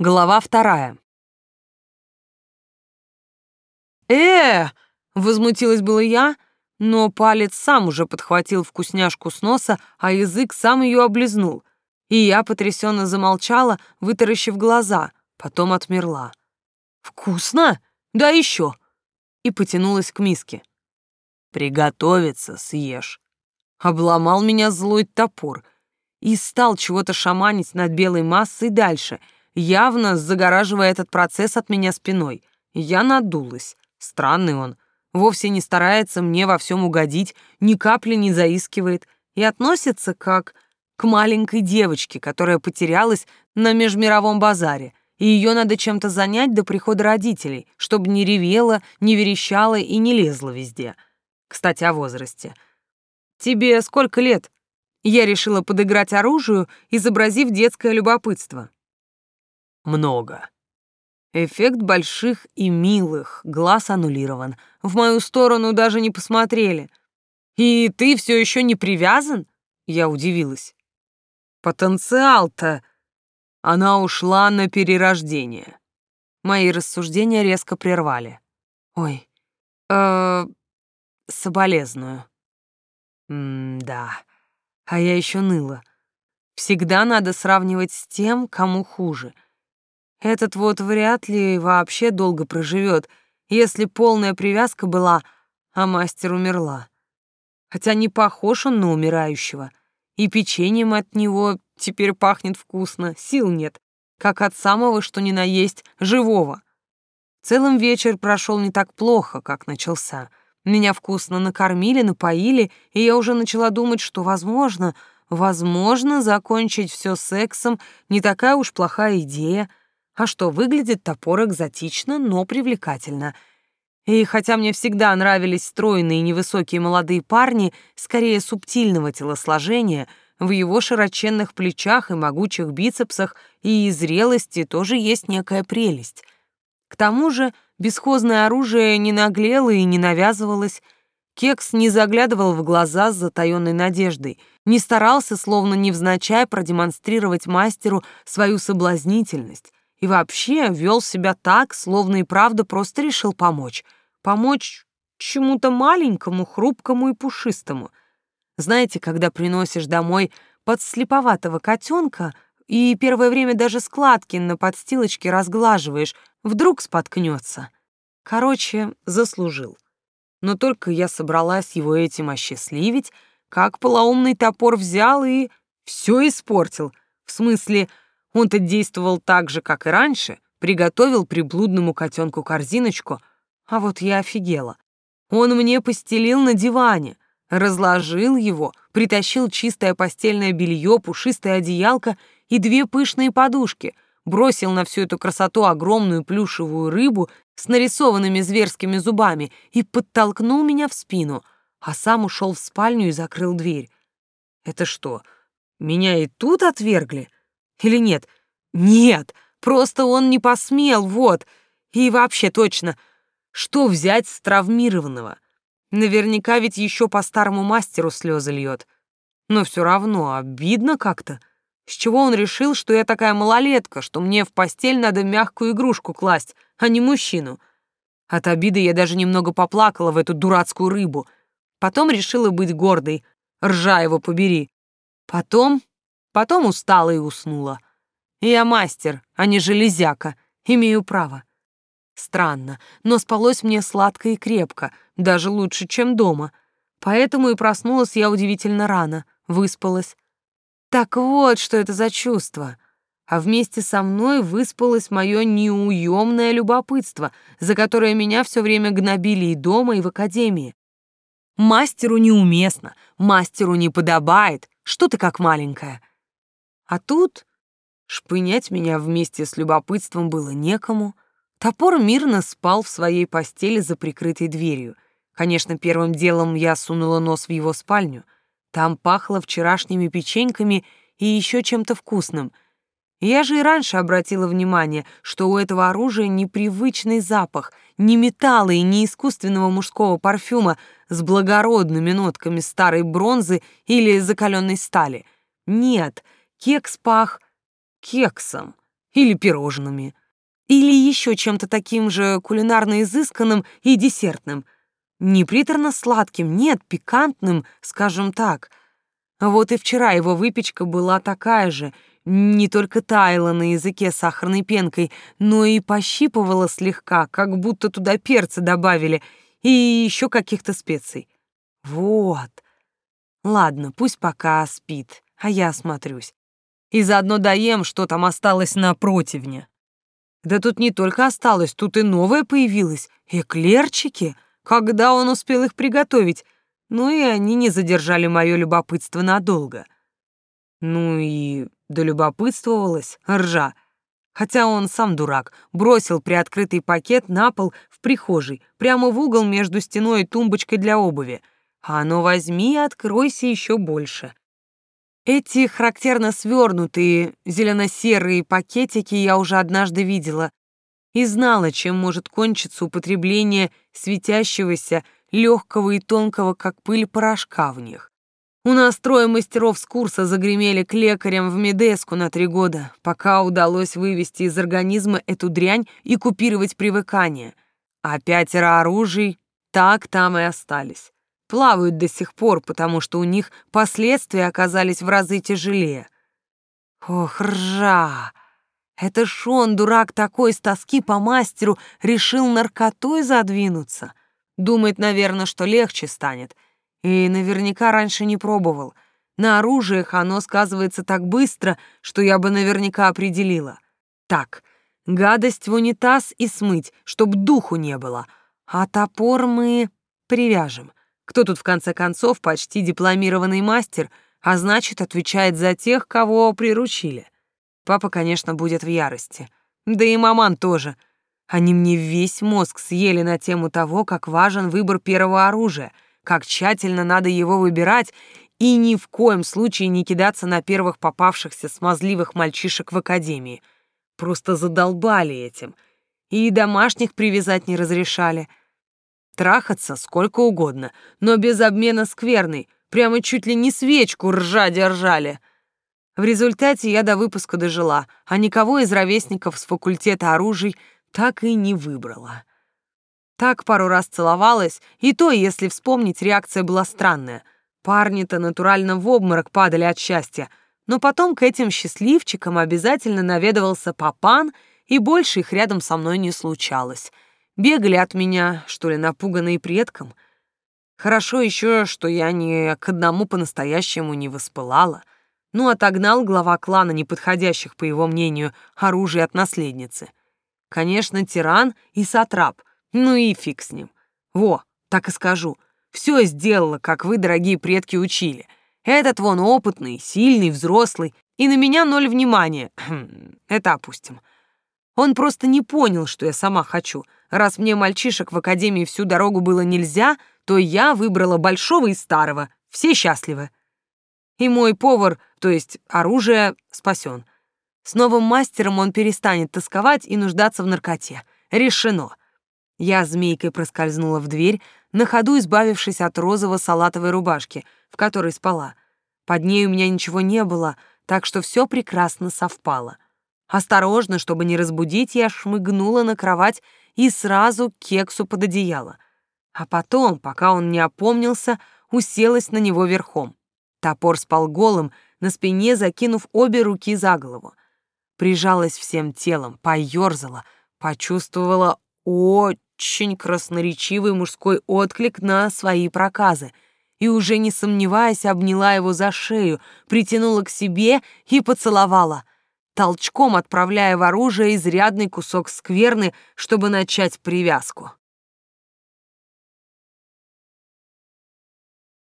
Глава вторая. «Э!» — возмутилась была я, но палец сам уже подхватил вкусняшку с носа, а язык сам ее облизнул. И я потрясенно замолчала, вытаращив глаза, потом отмерла. «Вкусно? Да еще!» И потянулась к миске. «Приготовиться съешь». Обломал меня злой топор и стал чего-то шаманить над белой массой дальше — явно загораживая этот процесс от меня спиной. Я надулась. Странный он. Вовсе не старается мне во всем угодить, ни капли не заискивает и относится как к маленькой девочке, которая потерялась на межмировом базаре, и ее надо чем-то занять до прихода родителей, чтобы не ревела, не верещала и не лезла везде. Кстати, о возрасте. «Тебе сколько лет?» Я решила подыграть оружию, изобразив детское любопытство много. Эффект больших и милых, глаз аннулирован. В мою сторону даже не посмотрели. И ты все еще не привязан? Я удивилась. Потенциал-то... Она ушла на перерождение. Мои рассуждения резко прервали. Ой, э, соболезную. М-да, а я еще ныла. Всегда надо сравнивать с тем, кому хуже — этот вот вряд ли вообще долго проживет, если полная привязка была, а мастер умерла. Хотя не похож он на умирающего, и печеньем от него теперь пахнет вкусно, сил нет, как от самого, что ни на есть, живого. В целом вечер прошел не так плохо, как начался. Меня вкусно накормили, напоили, и я уже начала думать, что, возможно, возможно, закончить все сексом не такая уж плохая идея — а что, выглядит топор экзотично, но привлекательно. И хотя мне всегда нравились стройные невысокие молодые парни, скорее субтильного телосложения, в его широченных плечах и могучих бицепсах и зрелости тоже есть некая прелесть. К тому же бесхозное оружие не наглело и не навязывалось, Кекс не заглядывал в глаза с затаённой надеждой, не старался, словно невзначай, продемонстрировать мастеру свою соблазнительность, и вообще вел себя так, словно и правда просто решил помочь. Помочь чему-то маленькому, хрупкому и пушистому. Знаете, когда приносишь домой подслеповатого котенка и первое время даже складки на подстилочке разглаживаешь, вдруг споткнется. Короче, заслужил. Но только я собралась его этим осчастливить, как полоумный топор взял и все испортил. В смысле, он-то действовал так же, как и раньше, приготовил приблудному котенку корзиночку, а вот я офигела. Он мне постелил на диване, разложил его, притащил чистое постельное белье, пушистое одеялко и две пышные подушки, бросил на всю эту красоту огромную плюшевую рыбу с нарисованными зверскими зубами и подтолкнул меня в спину, а сам ушел в спальню и закрыл дверь. Это что, меня и тут отвергли? Или нет? Нет, просто он не посмел, вот. И вообще точно, что взять с травмированного? Наверняка ведь еще по старому мастеру слезы льет. Но все равно обидно как-то. С чего он решил, что я такая малолетка, что мне в постель надо мягкую игрушку класть, а не мужчину? От обиды я даже немного поплакала в эту дурацкую рыбу. Потом решила быть гордой. Ржа его побери. Потом Потом устала и уснула. Я мастер, а не железяка, имею право. Странно, но спалось мне сладко и крепко, даже лучше, чем дома. Поэтому и проснулась я удивительно рано, выспалась. Так вот, что это за чувство. А вместе со мной выспалось мое неуемное любопытство, за которое меня все время гнобили и дома, и в академии. Мастеру неуместно, мастеру не подобает, что ты как маленькая. А тут шпынять меня вместе с любопытством было некому. Топор мирно спал в своей постели за прикрытой дверью. Конечно, первым делом я сунула нос в его спальню. Там пахло вчерашними печеньками и еще чем-то вкусным. Я же и раньше обратила внимание, что у этого оружия непривычный запах, не металла и не искусственного мужского парфюма с благородными нотками старой бронзы или закаленной стали. Нет — Кекс пах кексом, или пирожными, или еще чем-то таким же кулинарно изысканным и десертным. Не приторно-сладким, нет, пикантным, скажем так. Вот и вчера его выпечка была такая же, не только таяла на языке сахарной пенкой, но и пощипывала слегка, как будто туда перца добавили и еще каких-то специй. Вот. Ладно, пусть пока спит, а я осмотрюсь. И заодно доем, что там осталось на противне. Да тут не только осталось, тут и новое появилось. Эклерчики. Когда он успел их приготовить? Ну и они не задержали мое любопытство надолго. Ну и долюбопытствовалась ржа. Хотя он сам дурак, бросил приоткрытый пакет на пол в прихожей, прямо в угол между стеной и тумбочкой для обуви. А ну возьми и откройся еще больше. Эти характерно свернутые зелено-серые пакетики я уже однажды видела и знала, чем может кончиться употребление светящегося, легкого и тонкого, как пыль, порошка в них. У нас трое мастеров с курса загремели к лекарям в Медеску на три года, пока удалось вывести из организма эту дрянь и купировать привыкание. А пятеро оружий так там и остались. Плавают до сих пор, потому что у них последствия оказались в разы тяжелее. Ох, ржа! Это ж он, дурак такой, с тоски по мастеру, решил наркотой задвинуться. Думает, наверное, что легче станет — и наверняка раньше не пробовал. На оружиях оно сказывается так быстро, что я бы наверняка определила. Так, гадость в унитаз и смыть, чтоб духу не было. А топор мы привяжем. Кто тут в конце концов почти дипломированный мастер, а значит, отвечает за тех, кого приручили. Папа, конечно, будет в ярости. Да и маман тоже. Они мне весь мозг съели на тему того, как важен выбор первого оружия — как тщательно надо его выбирать и ни в коем случае не кидаться на первых попавшихся смазливых мальчишек в академии. Просто задолбали этим. И домашних привязать не разрешали. Трахаться сколько угодно, но без обмена скверной, прямо чуть ли не свечку ржа держали. В результате я до выпуска дожила, а никого из ровесников с факультета оружий так и не выбрала. Так пару раз целовалась, и то, если вспомнить, реакция была странная. Парни-то натурально в обморок падали от счастья, но потом к этим счастливчикам обязательно наведывался папан, и больше их рядом со мной не случалось. Бегали от меня, что ли, напуганные предком. Хорошо еще, что я ни к одному по-настоящему не воспылала. Ну, отогнал глава клана неподходящих, по его мнению, оружие от наследницы. Конечно, тиран и сатрап — ну и фиг с ним. Во, так и скажу. Все сделала, как вы, дорогие предки, учили. Этот вон опытный, сильный, взрослый, и на меня ноль внимания. Это опустим. Он просто не понял, что я сама хочу. Раз мне мальчишек в академии всю дорогу было нельзя, то я выбрала большого и старого. Все счастливы. И мой повар, то есть оружие, спасен. С новым мастером он перестанет тосковать и нуждаться в наркоте. Решено. Я змейкой проскользнула в дверь, на ходу избавившись от розово-салатовой рубашки, в которой спала. Под ней у меня ничего не было, так что все прекрасно совпало. Осторожно, чтобы не разбудить, я шмыгнула на кровать и сразу кексу под одеяло. А потом, пока он не опомнился, уселась на него верхом. Топор спал голым, на спине закинув обе руки за голову. Прижалась всем телом, поёрзала, почувствовала очень красноречивый мужской отклик на свои проказы и, уже не сомневаясь, обняла его за шею, притянула к себе и поцеловала, толчком отправляя в оружие изрядный кусок скверны, чтобы начать привязку.